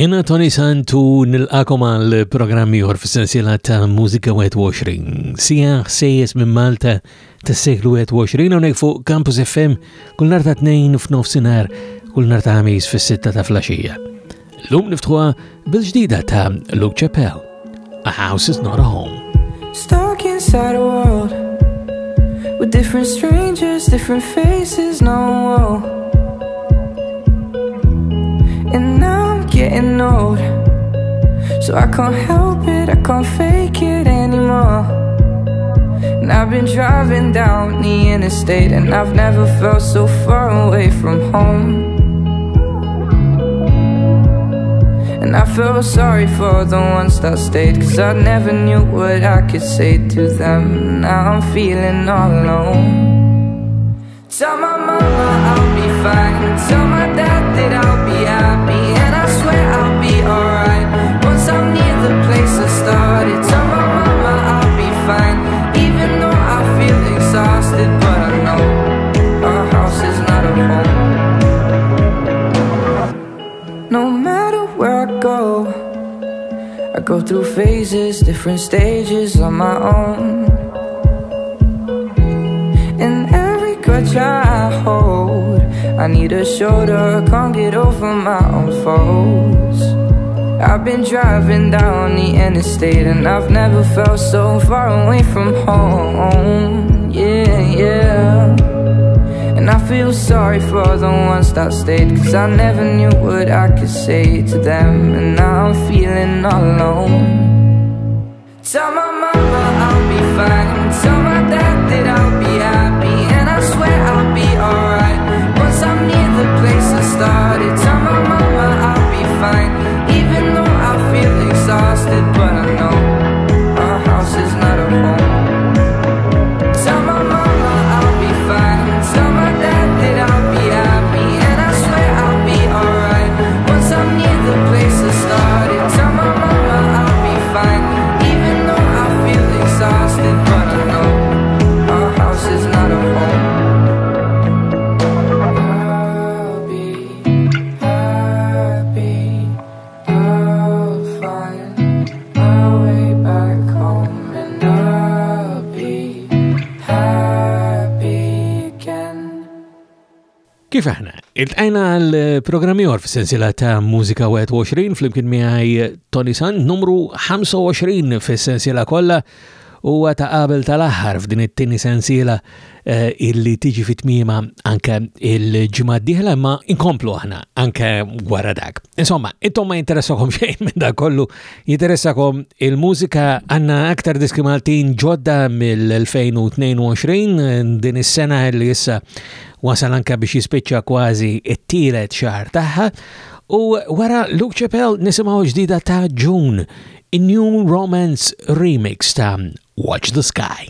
Jena Tony Santu nil-akom għal-programmi għor f-sensila ta' Musika 21. Sija sejjes minn Malta ta' seklu 21 unek fuq Campus FM kull narta 2 f'nofsinar kull narta ta' ħamis fis-sitta ta' flasġija. Lum niftħuha bil-ġdida ta' Luke Chappell. A house is not a home. Stuck inside a world with different strangers, different faces, no. And getting old, so I can't help it, I can't fake it anymore. And I've been driving down the interstate, and I've never felt so far away from home. And I feel sorry for the ones that stayed Cause I never knew what I could say to them. Now I'm feeling all alone. Tell my mama I'll be fine. Tell my dad that I'll be happy I go through phases, different stages on my own. And every grudge I hold I need a shoulder, can't get over my own foes I've been driving down the interstate And I've never felt so far away from home. Yeah, yeah and I feel sorry for the ones that stayed Cause I never knew what I could say to them. And now I'm feeling all alone. Tell my mama Kif aħna? Il-tajna għal-programmior f-sensila ta' Musika 21 fl-imkien miħaj Tony San, numru 25 f-sensila kolla u ta' qabel tal-aħħar f'din it-tini sensiela eh, illi tiġi fit-tmiema anke il-ġimgħa d-dieħla ma inkomplu aħna anke wara dak. Insomma, intom ma jinteressakom xejn minn dak kollu, jinteressakom il-mużika għandna aktar diski Maltin ġodda mill-2022 din is-sena li issa wasal anke biex jispiċċa kważi it-tielet xahar tagħha u wara Luke Chappelle nisimgħu ġdida ta' June in-New Romance remix ta' Watch the Sky.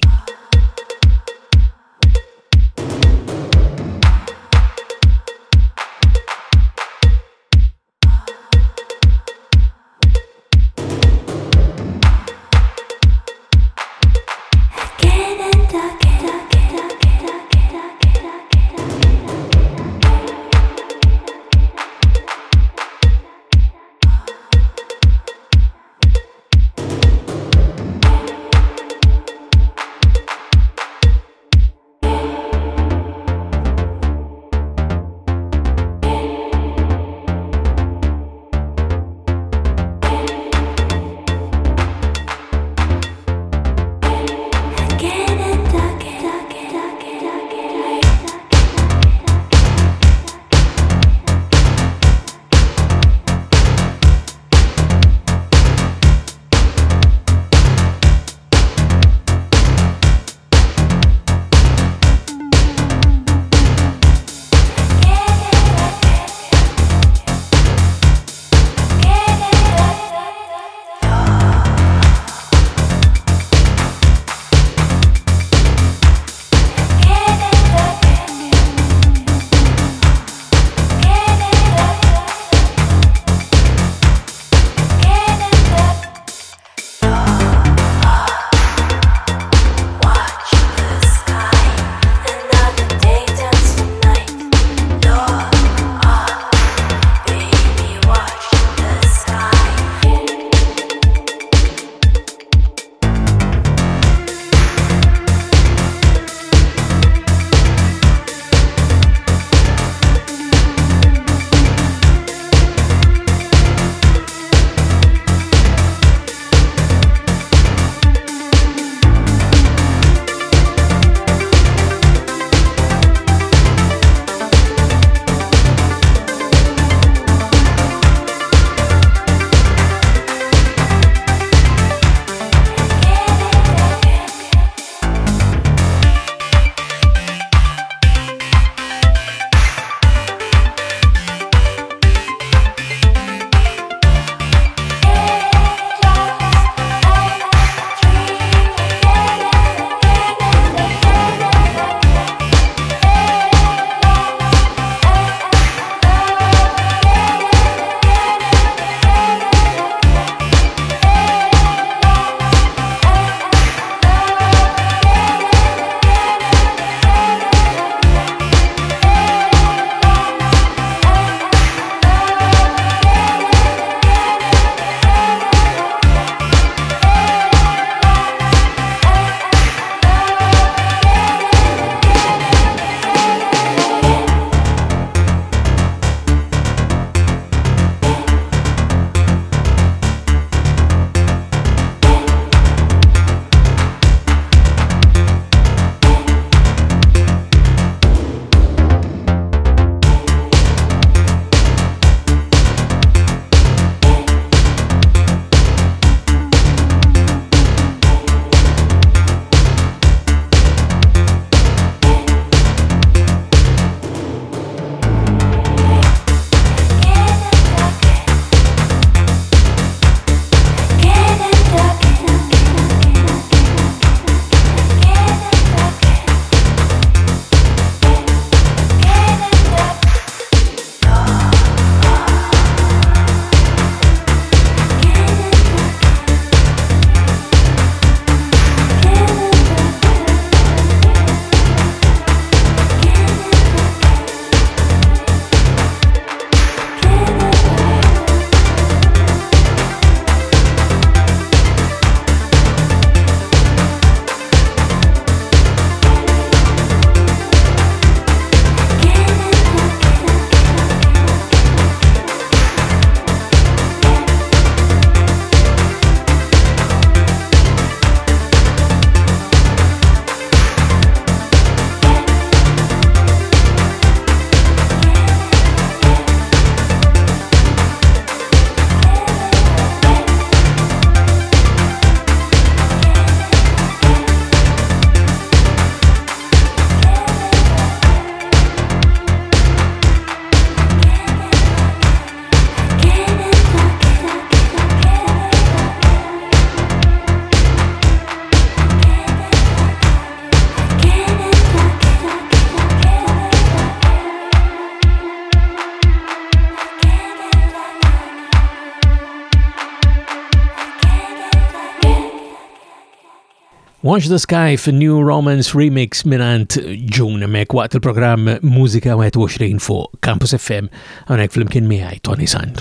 Watch the Sky for New Romance Remix minant June mek waqt il-programm Musika 21 fuq Campus FM għonek fl-imkien miħaj Tony Sand.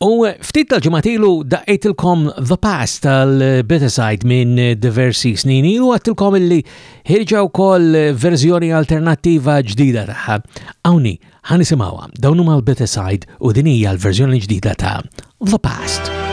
U ftit tal-ġematilu daqqejtilkom The Past tal-Betaside minn diversi snini u għattilkom illi ħirġaw kol verżjoni alternativa ġdida taħħa. Awni, ħanisimawa, dawnu mal-Betaside u dinija l-verżjoni ġdida ta' The Past.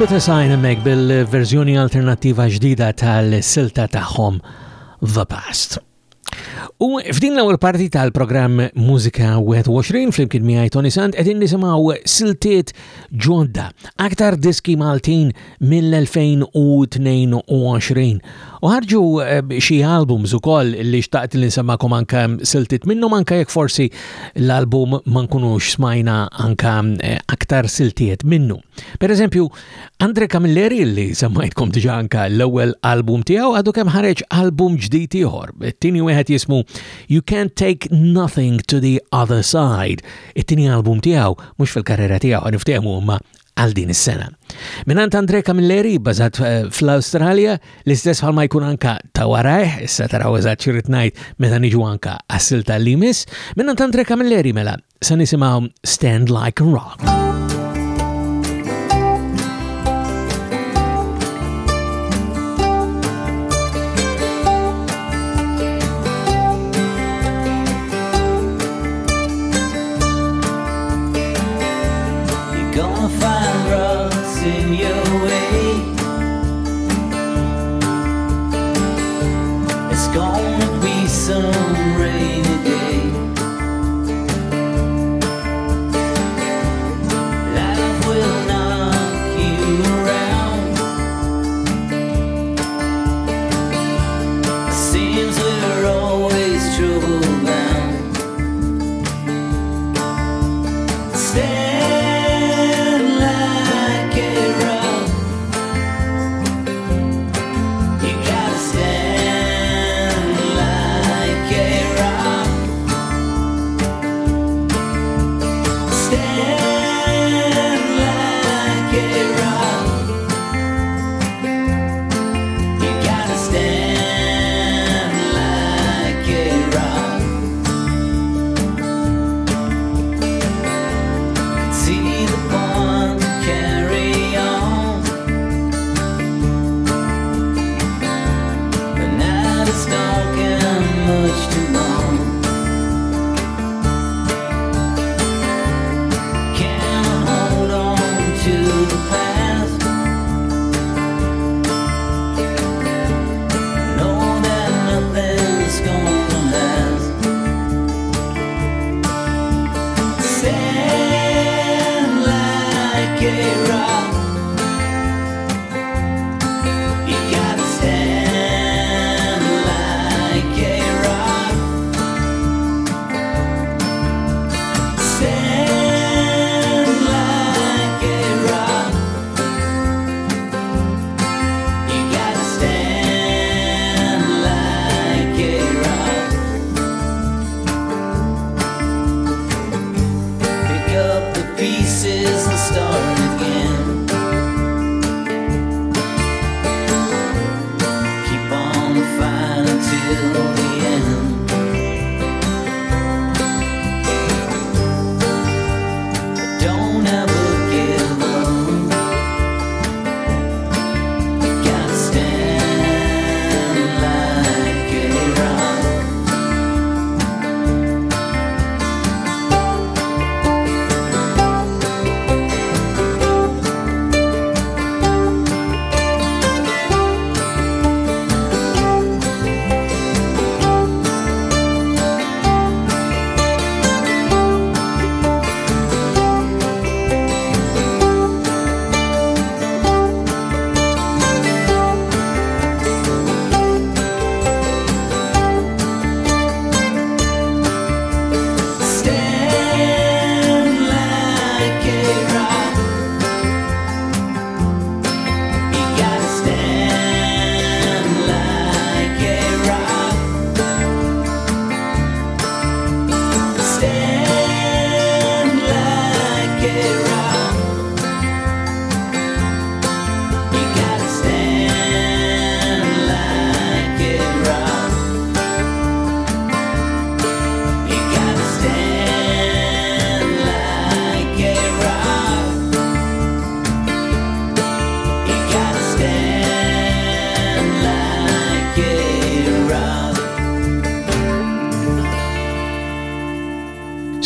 Rubbet sajna bil-verżjoni alternativa ġdida tal-silta taħħom The Past. U f'din l-ewwel parti tal-programm Mużika 21 flimkien miegħi Tony Sand qegħdin nisimgħu siltiet ġodda aktar diski Maltin mill-2022 U ħarġu eh, xi albums ukoll li xtaqt li nsemmakom anka siltiet minnhom anka jekk forsi l-album ma nkunux smajna anka eh, aktar siltiet minnu. Per eżempju, Andre Camilleri li semmajtkom diġa anka l-ewwel album tiegħu għadu kemm ħareġ album ġdid ieħor. Tieni wieħed jismu You Can't Take Nothing to the Other Side. It-tini album tiegħu mhux fil-karriera tiegħu niftehmu ma għal din is-sena. Minant Andre Camilleri, bazat eh, fl-Australia, l-istess bħalma jkun anka ta' warajh, issa taraw eżat xirit najt meta niġu anka għassil tal-limis, minant Andre Camilleri mela, sa nisimaw Stand Like a Rock.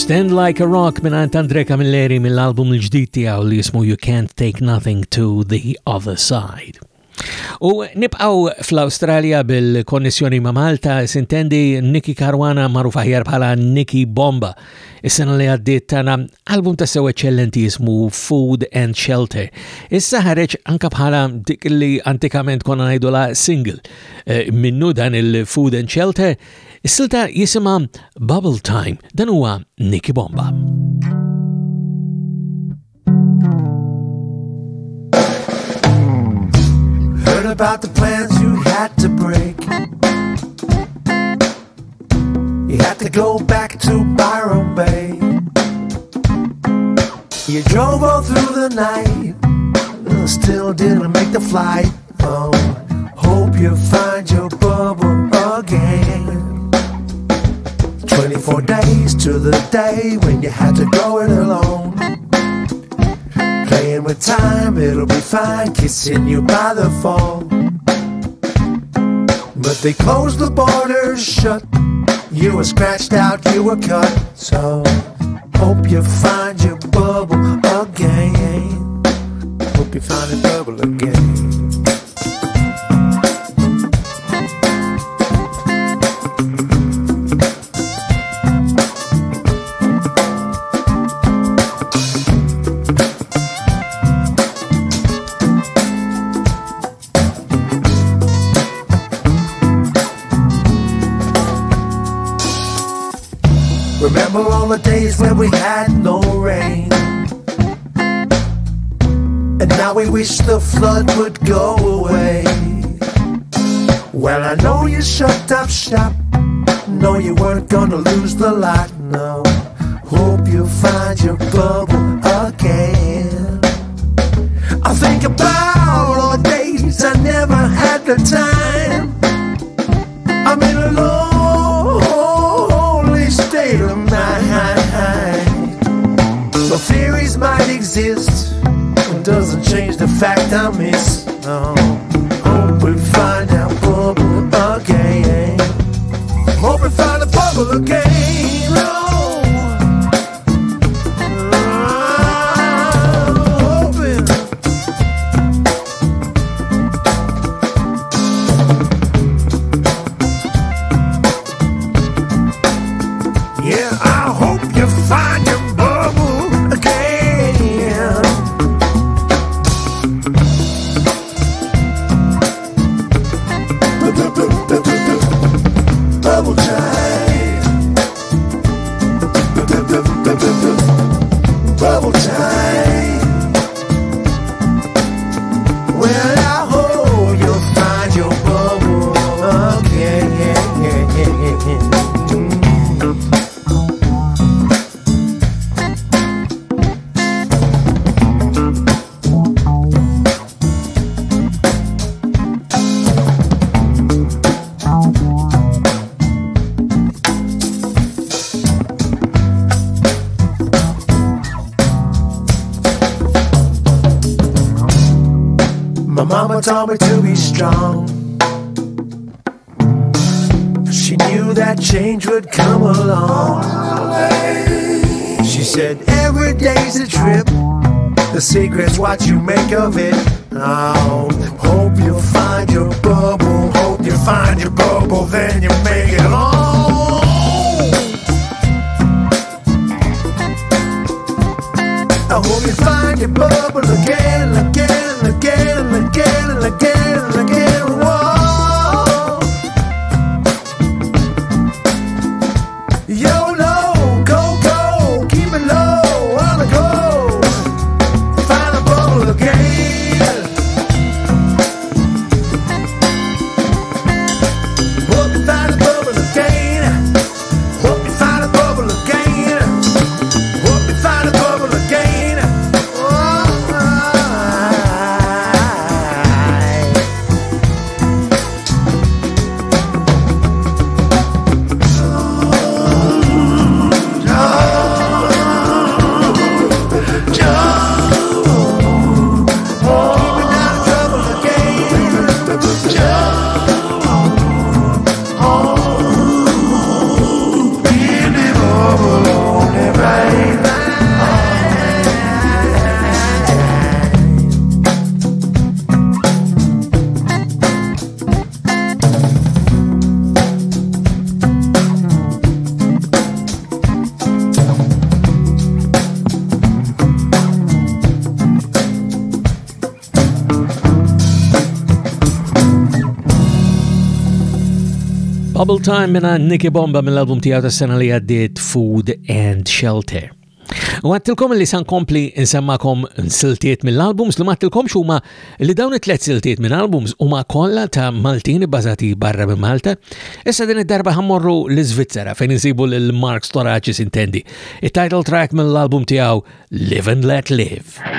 Stand Like a Rock minn Andre Camilleri mill-album l-ġdid tiegħu li jismu You Can't Take Nothing to the Other Side. U nibqaw fl-Australia bil-konnessjoni ma' Malta sintendi Niki Karwana marufa ħjar bħala Niki Bomba. Is-sena li għaddit tana album ta' sew eccellenti jismu Food and Shelter. Issa ħareġ anka bħala dik li antikament konna ngħidula single. Eh, minnu dan il-Food and Shelter Is-silta jisima Bubble Time, dan huwa Nicky Bomba. Heard about the plans you had to break. You had to go back to Byron Bay. You drove all through the night, still didn't make the flight. Oh, hope you find your bubble again. 24 days to the day when you had to go it alone. Playing with time, it'll be fine, kissing you by the phone. But they closed the borders shut. You were scratched out, you were cut. So hope you find your bubble again. Hope you find your bubble again. Now we wish the flood would go away. Well, I know you shut up shop. No, you weren't gonna lose the lot, no. Hope you find your bubble again. I think about all the days I never had the time. I miss. No. Told me to be strong. She knew that change would come along. She said, Every day's a trip. The secret's what you make of it. Oh, hope you find your bubble. Hope you find your bubble, then you make it home. I hope you find your bubble Time minna Nicky Bomba mill-album tijaw ta' sena li għaddit Food and Shelter. U għattilkom li san kompli nsemmakom siltiet mill-albums li mattilkom xuma li dawn it-tlet siltiet mill-albums huma kollha ta' Maltin bazati barra minn Malta. Issa din id-darba ħammorru l-Svizzera fejn insibu l-Mark Storacis intendi. Il-title track mill-album tiegħu Live and Let Live.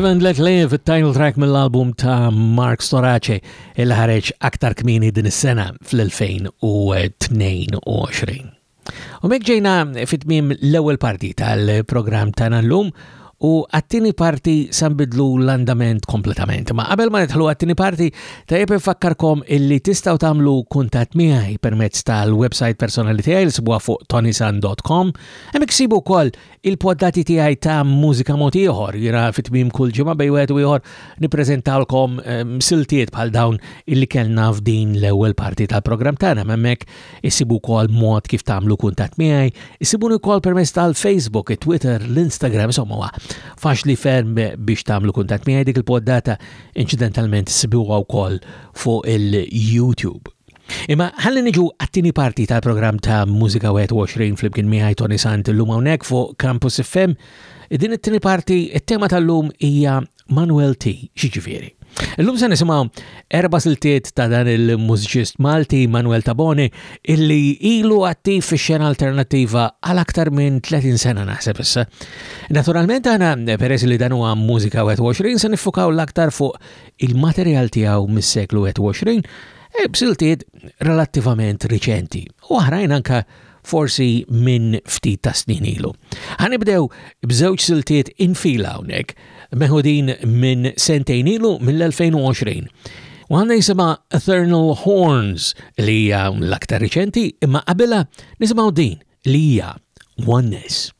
Live Let Live, title track mill-album ta' Mark Storace, il-ħareċ aktar kmini din is-sena fl-2022. U mek ġejna fit-tmim l-ewwel parti tal-programm tagħna llum u għattini parti sambidlu l-andament kompletament. Ma qabel ma nitħlu għattini parti, ta' jep fakkarkom illi tistaw tamlu kuntat miħaj permezz tal-website personali tijaj l-sibuwa fuq tonisan.com, emmek sibu kol il-poddati tijaj ta' mużika motiħor, jira fit-mim kull ġimma bejwet u jħor niprezentalkom ehm, siltiet bħal dawn illi kellna f'din l-ewel parti tal-program tana, memmek jisibu kol mod kif tamlu kuntat miħaj, jisibu kol permezz tal-Facebook, Twitter, l-Instagram, somma faċli ferm biex tamlu kuntat mi dik il-poddata incidentalment s-sibuwa wkoll fuq il-YouTube. Imma ħalli niġu għattini parti tal-program ta' Mużika 21 flimkien miħaj Tony Sant l-lum hawnhekk fuq Campus FM. Din it-tini parti, it-tema tal-lum hija Manuel T. Xiġifieri. Illum se nisimgħu erba siltiet ta' dan il-mużiċist Malti Manuel Tabone illi ilu attiv fix-xena alternattiva għal aktar minn 30 sena naħseb issa. Naturalment għana peress li dan huwa mużika 21 se niffukaw l-aktar fuq il-materjal tiegħu mis-seklu 21 e b'siltiet relattivament riċenti u oħrajn anka forsi minn ftit ta' snin ilu. Ħanibdew b'żewġ siltiet infila hawnhekk meħudin minn sentejn ilu mill-2020. U għanna jisima Eternal Horns li hija l-aktar reċenti imma qabela nisimaw din li hija Oneness.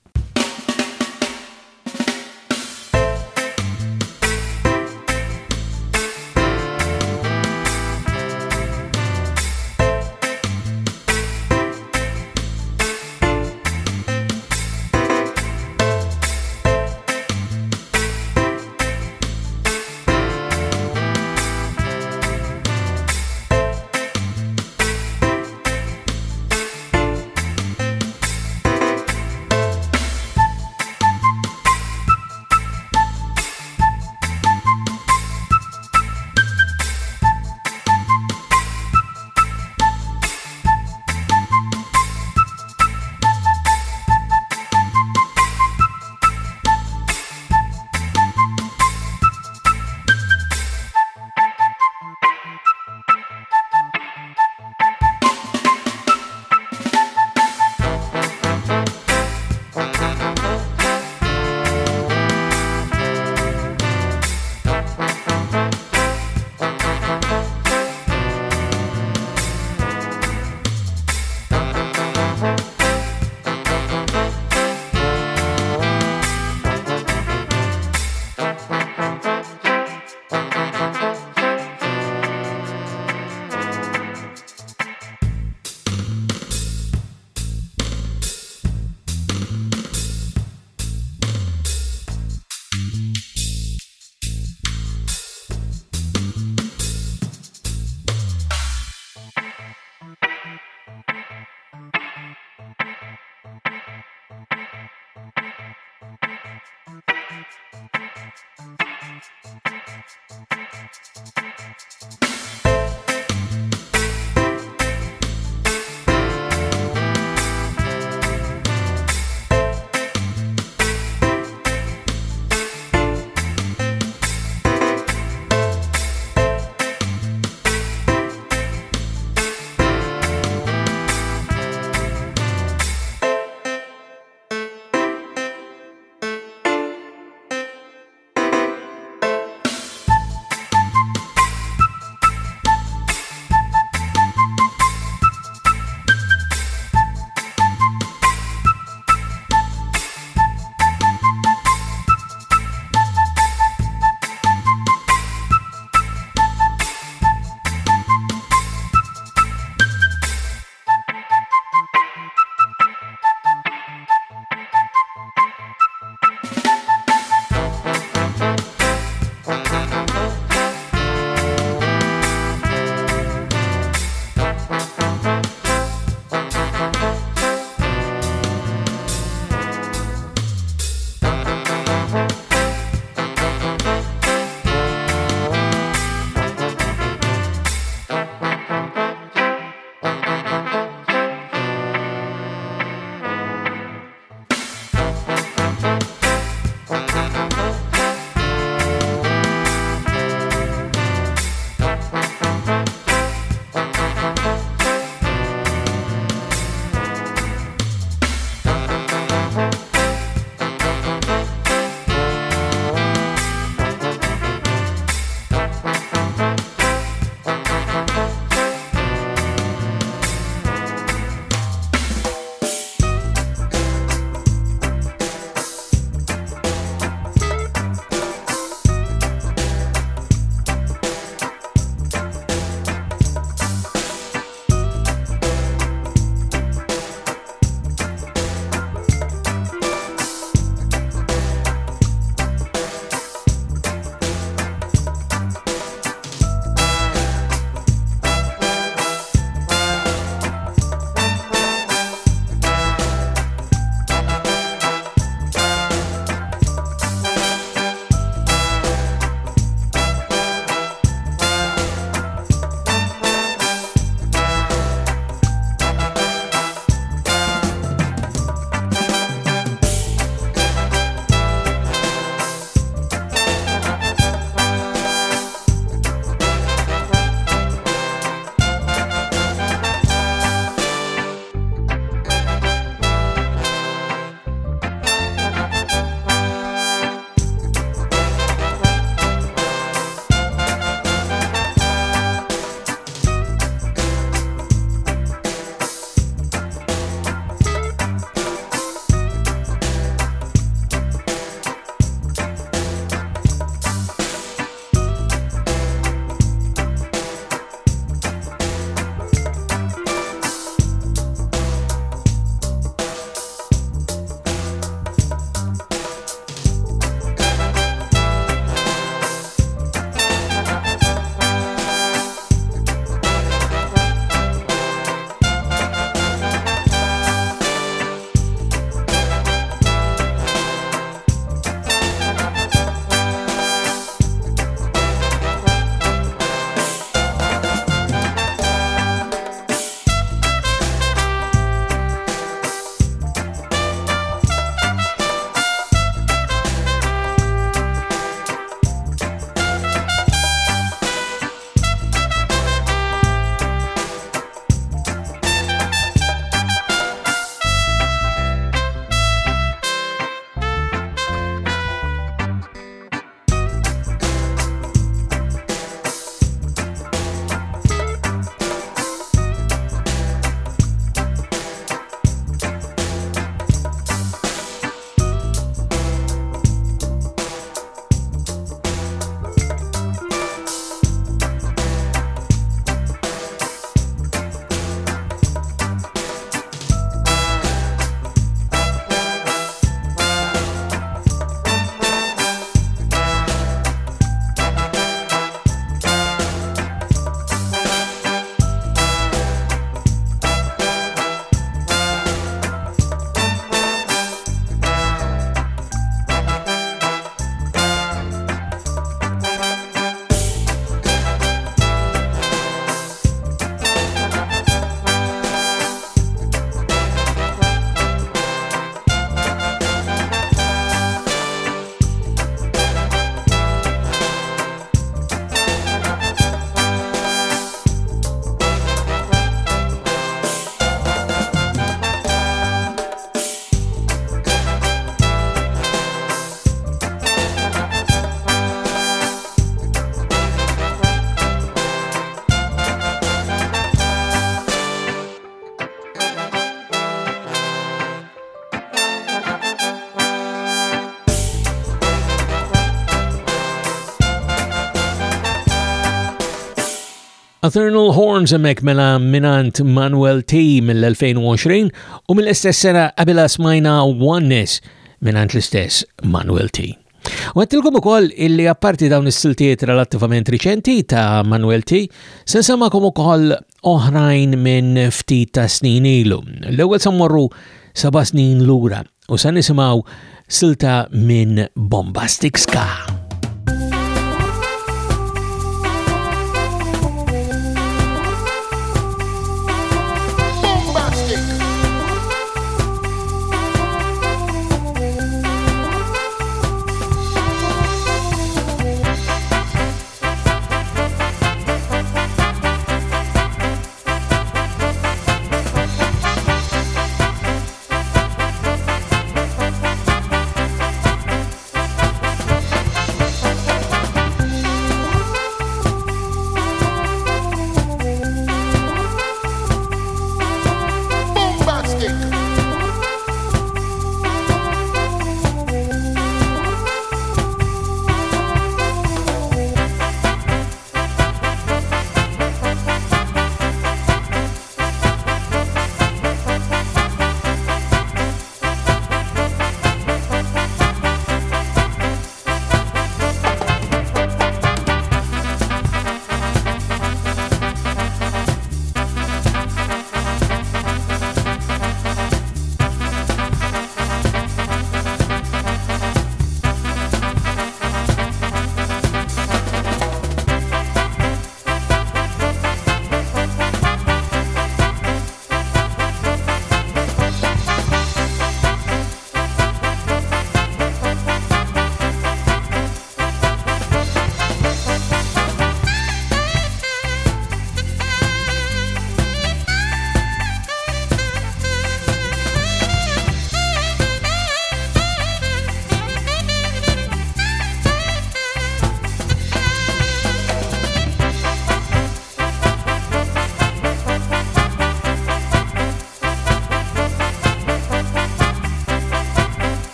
Nocturnal Horns emmek mela minant Manuel T mill-2020 u mill-istess sena qabila smajna Oneness minant l-istess Manuel T. U għattilkom u koll illi apparti dawn is-siltiet relativament riċenti ta' Manuel T, sensamakom u koll oħrajn minn ftit ta' snin ilu. L-ewel sammorru saba snin lura u san nisimaw silta minn Bombastic Ska.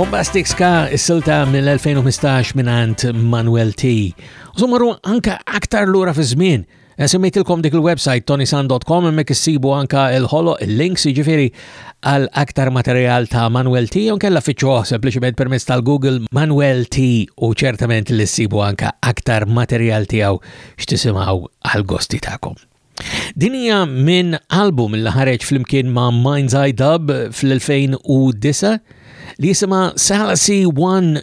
Bombastic Ska is-silta mill-2015 minant Manuel T. Użummaru anka aktar l-ura fi żmien. Semmejtilkom dik il-website tonisan.com emmek issibu anka il-ħolo il-links ġifiri għal aktar materjal ta' Manuel T. Unkella kella fiċċu sempliciment permess tal-Google Manuel T. u ċertament l-issibu anka aktar materjal tijaw xtisimaw għal-gosti ta'kom. Dinija minn album il ħareġ fl-imkien ma' Mind's Eye Dub fl-2009 li jisima Salacy One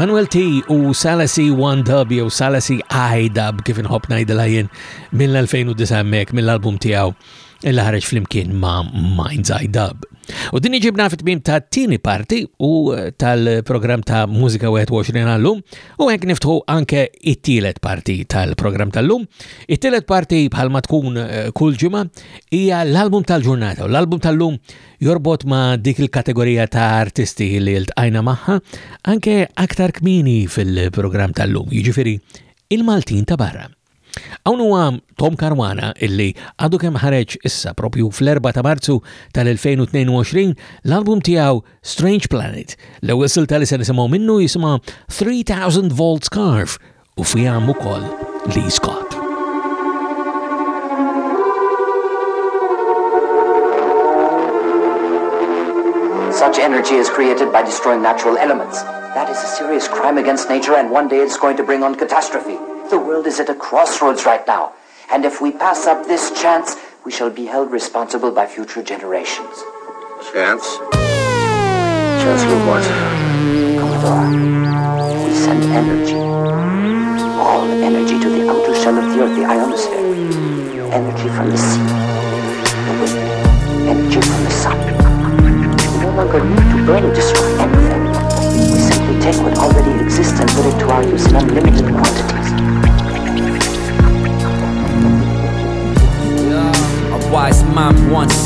Manuel T u Salasi 1Dub jew Salasi I-Dub kif inħobb ngħidilajjen mill-2009 mill-album tiegħu il-ħareġ flimkien ma' Minds I-Dub. U din iġibna fit-tmim ta' tini parti u eh, tal-program ta' Musika 21 għallum u għek niftħu anke it-tielet parti tal-program tal-lum. It-tielet parti bħalma tkun eh, kull ġimma hija l-album tal-ġurnata u l-album tal-lum jorbot ma' dik il-kategorija ta' artisti li l-tqajna maħħa anke aktar kmini fil-program tal-lum, jiġifieri il-Maltin ta' barra. Għawnu għam Tom Karwana, illi għadu kem ħareġ issa propju fl-4 ta' marzu tal-2022 l-album tijaw Strange Planet l wissil tal se nisimaw minnu jisima 3000 Volt Scarf u fijam u koll Lee Scott. Such energy is created by destroying natural elements. That is a serious crime against nature, and one day it's going to bring on catastrophe. The world is at a crossroads right now. And if we pass up this chance, we shall be held responsible by future generations. Chance? Chance rewards Commodore, we send energy. All energy to the outer shell of the Earth, the ionosphere. Energy from the sea, the wind, energy from the sun. We no longer need to burn or destroy anything. We simply take what already exists and put it to our use in unlimited quantities.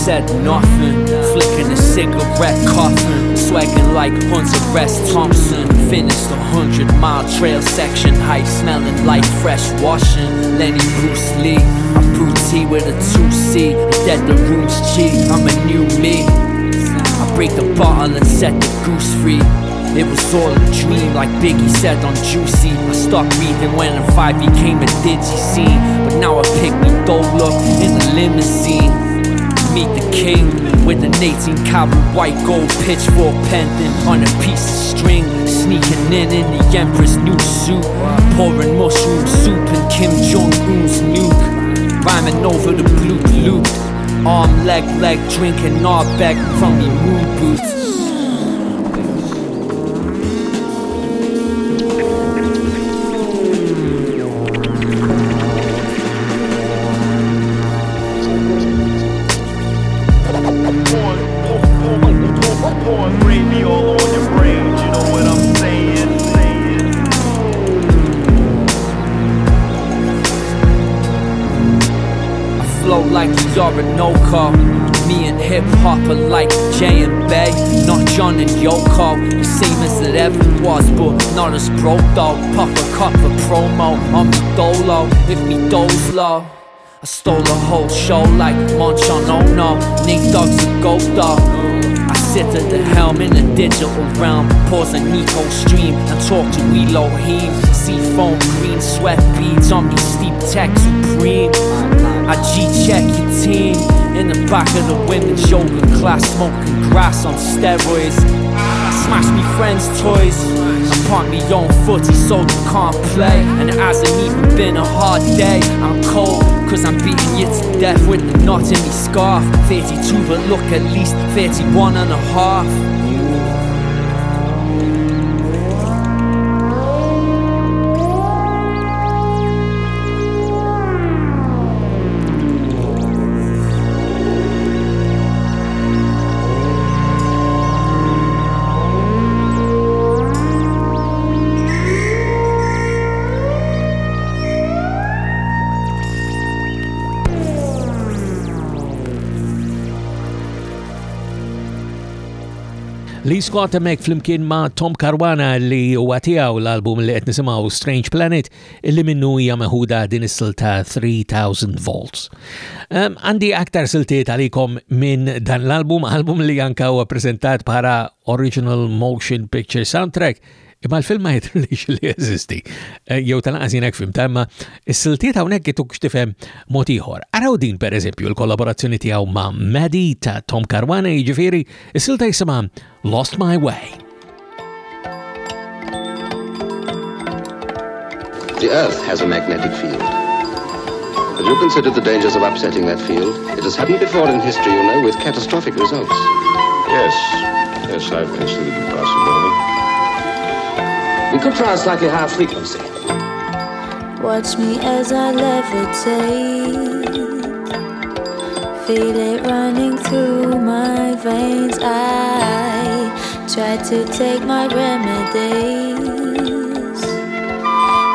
Said nothing, flicking a cigarette coffin, swagging like Hunter S. Thompson. Finished a hundred mile trail section, hype smelling like fresh washing. Lenny Bruce Lee, I brew tea with a 2C, dead the room's cheap. I'm a new me. I break the bottle and set the goose free. It was all a dream, like Biggie said on Juicy. I stopped breathing when a five became a digi scene. But now I pick me dolo in the limousine. Meet the king with an 18 carat white gold pitchfork pendant on a piece of string. Sneaking in in the Emperor's new suit. Pouring mushroom soup and Kim Jong Un's nuke. Rhyming over the blue loop. Arm, leg, leg, drinking Ardbeg from the moon boots. Was, but not as broke though. Pop a cup of promo on me dolo, if me doze low. I stole a whole show like Munch on Ono. Nate Dogg's a goat dog. I sit at the helm in the digital realm. Pause a Nico stream and talk to Elohim. See foam green sweat beads on me, steep tech supreme. I G check your team back of the women's yoga class, smoking grass on steroids. I smash me friends' toys. I park me on footy so you can't play. And it hasn't even been a hard day. I'm cold, cause I'm beating you to death with the knot in me scarf. 32, but look at least 31 and a half. Lee Scott emmek flimkien ma' Tom Carwana li huwa tiegħu l-album li qed nisimgħu Strange Planet illi minnu hija meħuda din is-silta 3000 volts. Um, aktar siltiet għalikom minn dan l-album, album li anka huwa preżentat para Original Motion Picture Soundtrack Imma l-film ma jidrilix li jeżisti. Eh, Jew tal-għazinek film tamma, s-siltiet għawnek għituk xtifem motiħor. Araw din per eżempju l-kollaborazzjoni tijaw ma' Maddie ta' Tom Caruana jiġifieri, s-silta jisima Lost My Way. The Earth has a magnetic field. Have you considered the dangers of upsetting that field? It has happened before in history, you know, with catastrophic results. Yes, yes, I've considered the possibility. You could try a slightly higher frequency. Watch me as I levitate. Feel it running through my veins. I try to take my remedies.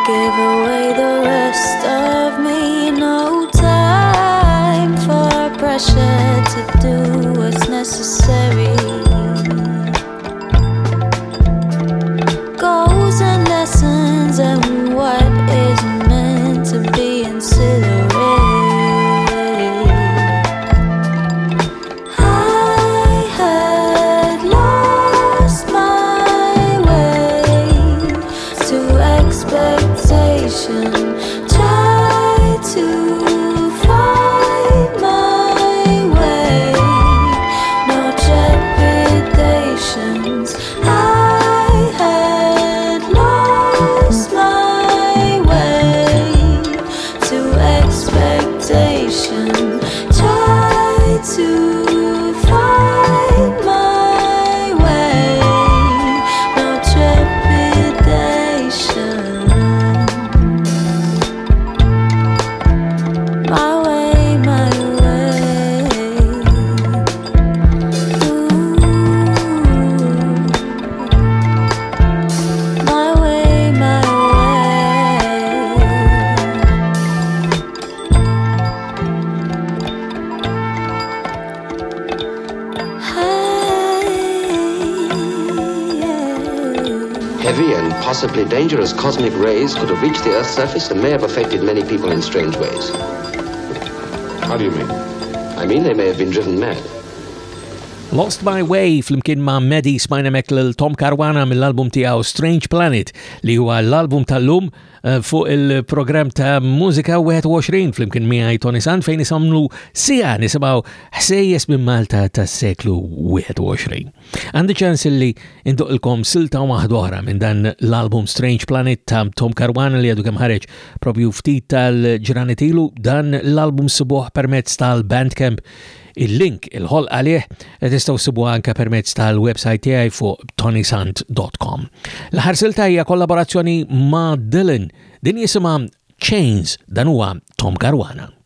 Give away the rest of me. No time for pressure to do what's necessary. Surface and may have affected many people in strange ways. How do you mean? I mean, they may have been driven mad. Lost My Way flimkien ma' Medi smajna meklil Tom Carwana mill-album tiegħu Strange Planet li huwa l-album tal-lum eh, fuq il-programm ta' Mużika 21 flimkien miegħi Tony San fejn isamlu sija nisimgħu ħsejjes minn Malta tas-seklu 21. Għandi ċans li indoqilkom silta waħda oħra minn dan l-album Strange Planet ta' Tom Carwana li għadu kemm ħareġ propju ftit tal-ġranetilu dan l-album subuħ permezz tal-Bandcamp Il-link il-ħol għalih tistaw sibu anka permezz tal-website tiegħi fuq tonysant.com. L-ħarsilta hija kollaborazzjoni ma' Dylan din jisimha Chains dan huwa Tom Garwana.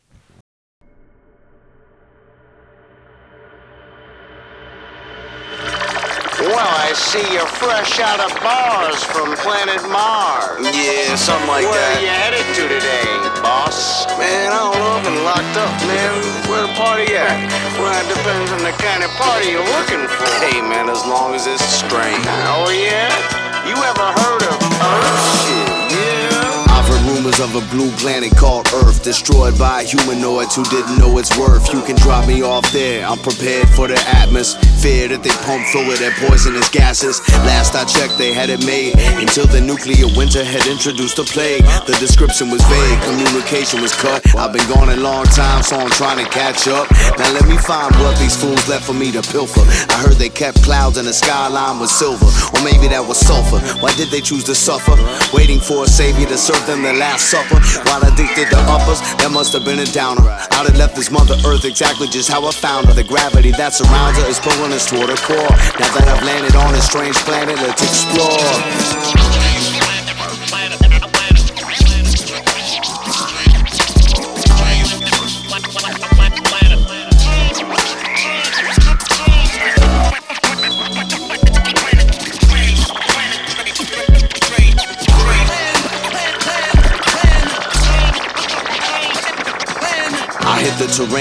Well, I see you're fresh out of bars from planet Mars. Yeah, something like Where that. are you headed to today, boss? Man, I don't know. I've been locked up, man. Where the party at? Well, it depends on the kind of party you're looking for. Hey, man, as long as it's strange. Oh, yeah? You ever heard of Earth? Of a blue planet called Earth, destroyed by humanoids who didn't know its worth. You can drop me off there. I'm prepared for the atmosphere Fear that they pump full of their poisonous gases. Last I checked, they had it made until the nuclear winter had introduced a plague. The description was vague, communication was cut. I've been gone a long time, so I'm trying to catch up. Now let me find what these fools left for me to pilfer. I heard they kept clouds and the skyline was silver, or maybe that was sulfur. Why did they choose to suffer? Waiting for a savior to serve them the last supper. While addicted to uppers, that must have been a downer. I'd have left this mother earth exactly just how I found her. The gravity that surrounds her is pulling us toward her core. Now that I've landed on a strange planet, let's explore.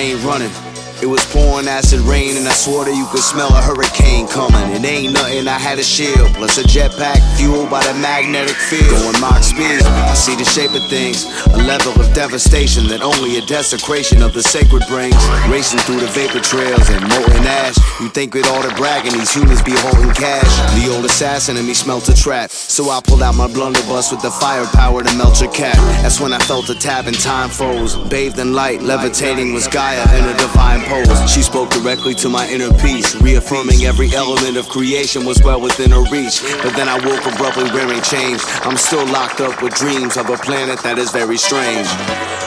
Terrain running. It was pouring acid rain, and I swore that you could smell a hurricane coming. It ain't nothing, I had a shield, plus a jetpack fueled by the magnetic field. Going Mach speed, I see the shape of things, a level of devastation that only a desecration of the sacred brings. Racing through the vapor trails and molten ash. You think with all the bragging, these humans be holding cash. The old assassin in me smelt a trap, so I pulled out my blunderbuss with the firepower to melt your cat. That's when I felt a tap and time froze. Bathed in light, levitating was Gaia in a divine She spoke directly to my inner peace, reaffirming every element of creation was well within her reach. But then I woke abruptly wearing chains. I'm still locked up with dreams of a planet that is very strange.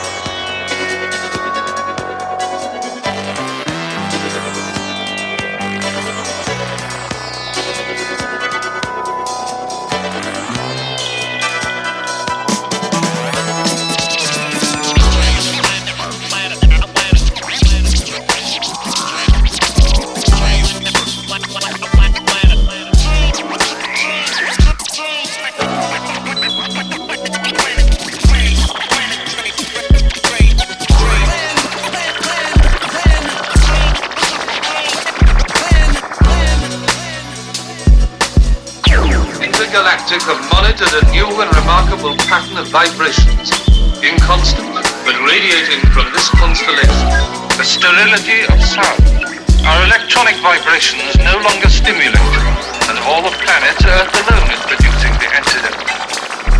Sterility of sound. Our electronic vibrations no longer stimulate, and of all the planets, Earth alone is producing the antidote.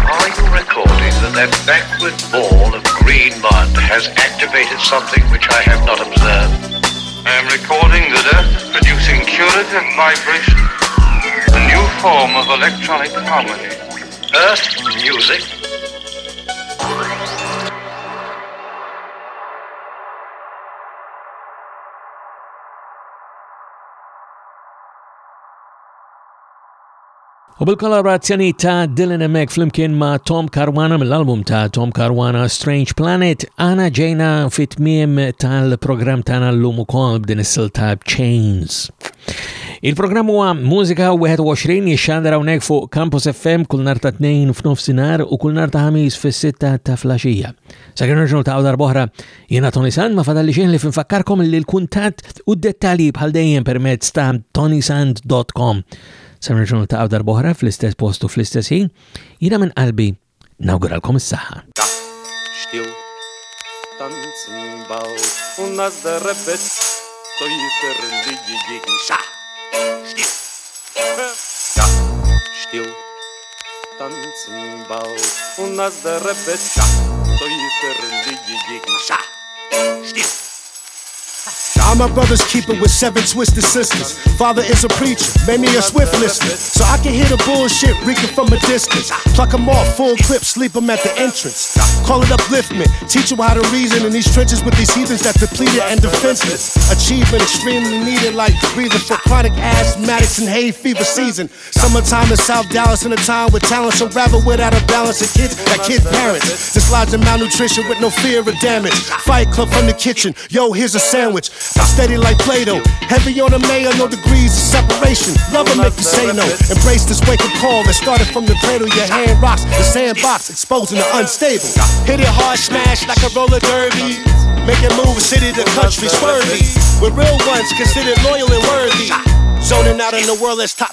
Are you recording that that backward ball of green mud has activated something which I have not observed? I am recording that Earth is producing curative vibration, a new form of electronic harmony. Earth music? U bil-kollaborazzjoni ta' Dylan Emmek flimkien ma' Tom Carwana mill-album ta' Tom Carwana Strange Planet, għana ġejna fit-miem tal-program tana l-lum ukoll b'din is-silta Chains. Il-programm huwa Mużika 21 jixxandra hawnhekk fuq Campus FM kull nar ta' tnejn f'nofsinhar u kull nar ta' ħamis fis-sitta ta' flaxija. Sakemm nerġgħu ta' dar boħra jiena Tony Sand ma fadalli xejn li finfakkarkom li l-kuntatt u d-dettalji bħal dejjem permezz ta' tonysand.com. samreġunu ta' għawdar boħra fl-istess postu fl-istess ħin, jina minn qalbi nawguralkom s-saħħa. Da, xtiju, tanzin baw, unnas darrebbet, tojiter li jgħin xa. Xtiju, xtiju, da, tanzin baw, unnas darrebbet, tojiter li jgħin xa. Xtiju. I'm my brother's keeper with seven twisted sisters. Father is a preacher, made me a swift listener. So I can hear the bullshit reeking from a distance. Pluck 'em off, full clip, sleep 'em at the entrance. Call it upliftment, teach 'em how to reason in these trenches with these heathens that depleted and defenseless. Achievement extremely needed, like breathing for chronic asthmatics and hay fever season. Summertime in South Dallas in a time with talent so ravel without a balance of kids that kid parents. Dislodging malnutrition with no fear of damage. Fight club from the kitchen, yo, here's a sandwich. I'm steady like Play-Doh, heavy on the mayo, no degrees of separation. Love will make you say no. Embrace this wake-up call that started from the cradle. Your hand rocks the sandbox, exposing the unstable. Hit it hard, smash like a roller derby. Make it move city to country, swervy. With real ones considered loyal and worthy. Zoning out in the world that's de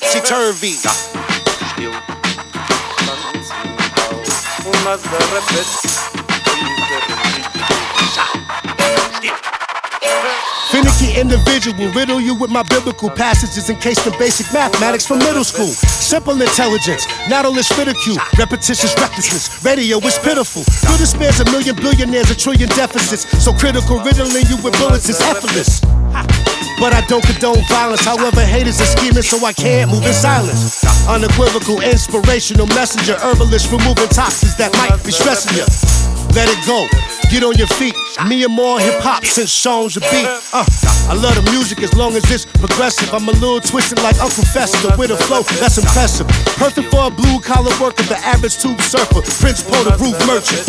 rebet, Individual, riddle you with my biblical passages encased in basic mathematics from middle school. Simple intelligence, not all this ridicule, repetitious recklessness. Radio is pitiful. Good spares a million billionaires, a trillion deficits. So critical, riddling you with bullets is effortless. But I don't condone violence. However, haters are scheming, so I can't move in silence. Unequivocal, inspirational messenger, herbalist, removing toxins that might be stressing you. Let it go. Get on your feet. Me and more hip hop since songs a beat. Uh, I love the music as long as it's progressive. I'm a little twisted like Uncle Fester with a flow that's impressive. Perfect for a blue collar worker, the average tube surfer, Prince Paul, the roof merchant.